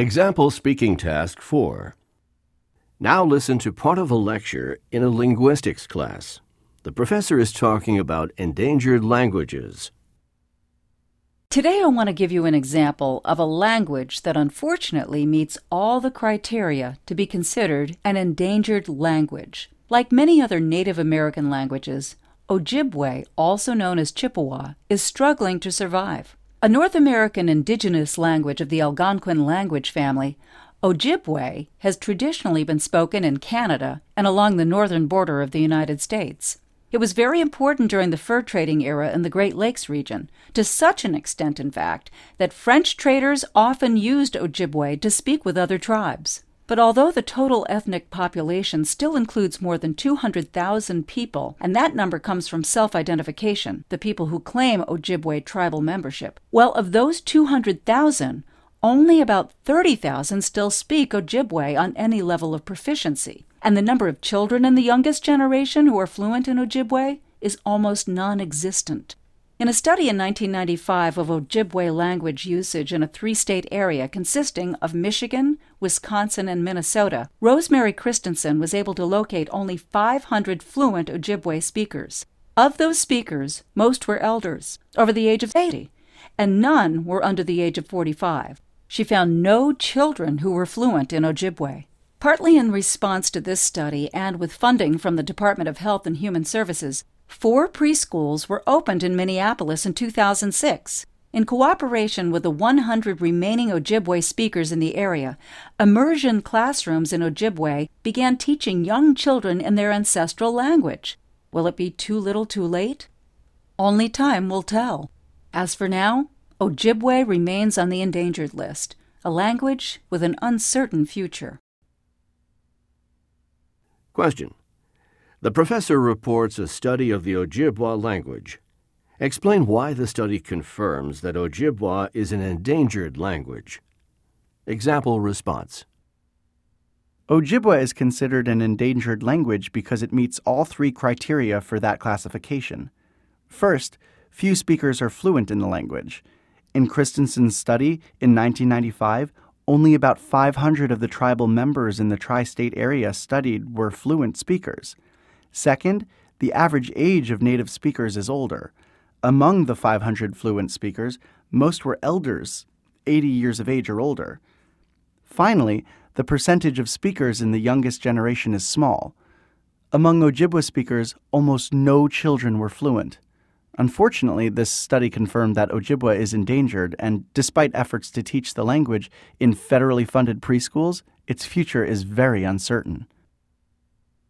Example Speaking Task 4. Now listen to part of a lecture in a linguistics class. The professor is talking about endangered languages. Today, I want to give you an example of a language that unfortunately meets all the criteria to be considered an endangered language. Like many other Native American languages, Ojibwe, also known as Chippewa, is struggling to survive. A North American indigenous language of the Algonquin language family, Ojibwe has traditionally been spoken in Canada and along the northern border of the United States. It was very important during the fur trading era in the Great Lakes region, to such an extent, in fact, that French traders often used Ojibwe to speak with other tribes. But although the total ethnic population still includes more than 200,000 people, and that number comes from self identification, the people who claim Ojibwe tribal membership, well, of those 200,000, only about 30,000 still speak Ojibwe on any level of proficiency and the number of children in the youngest generation who are fluent in Ojibwe is almost non existent. In a study in 1995 of Ojibwe language usage in a three state area consisting of Michigan, Wisconsin, and Minnesota, Rosemary Christensen was able to locate only 500 fluent Ojibwe speakers. Of those speakers, most were elders, over the age of 80, and none were under the age of 45. She found no children who were fluent in Ojibwe. Partly in response to this study and with funding from the Department of Health and Human Services, four preschools were opened in Minneapolis in 2006. In cooperation with the 100 remaining Ojibwe speakers in the area, immersion classrooms in Ojibwe began teaching young children in their ancestral language. Will it be too little too late? Only time will tell. As for now, Ojibwe remains on the endangered list, a language with an uncertain future. Question. The professor reports a study of the Ojibwa language. Explain why the study confirms that Ojibwa is an endangered language. Example response. Ojibwa is considered an endangered language because it meets all three criteria for that classification. First, few speakers are fluent in the language. In Christensen's study in 1995, only about 500 of the tribal members in the tri state area studied were fluent speakers. Second, the average age of native speakers is older. Among the 500 fluent speakers, most were elders, 80 years of age or older. Finally, the percentage of speakers in the youngest generation is small. Among Ojibwa speakers, almost no children were fluent. Unfortunately, this study confirmed that Ojibwa is endangered, and despite efforts to teach the language in federally funded preschools, its future is very uncertain.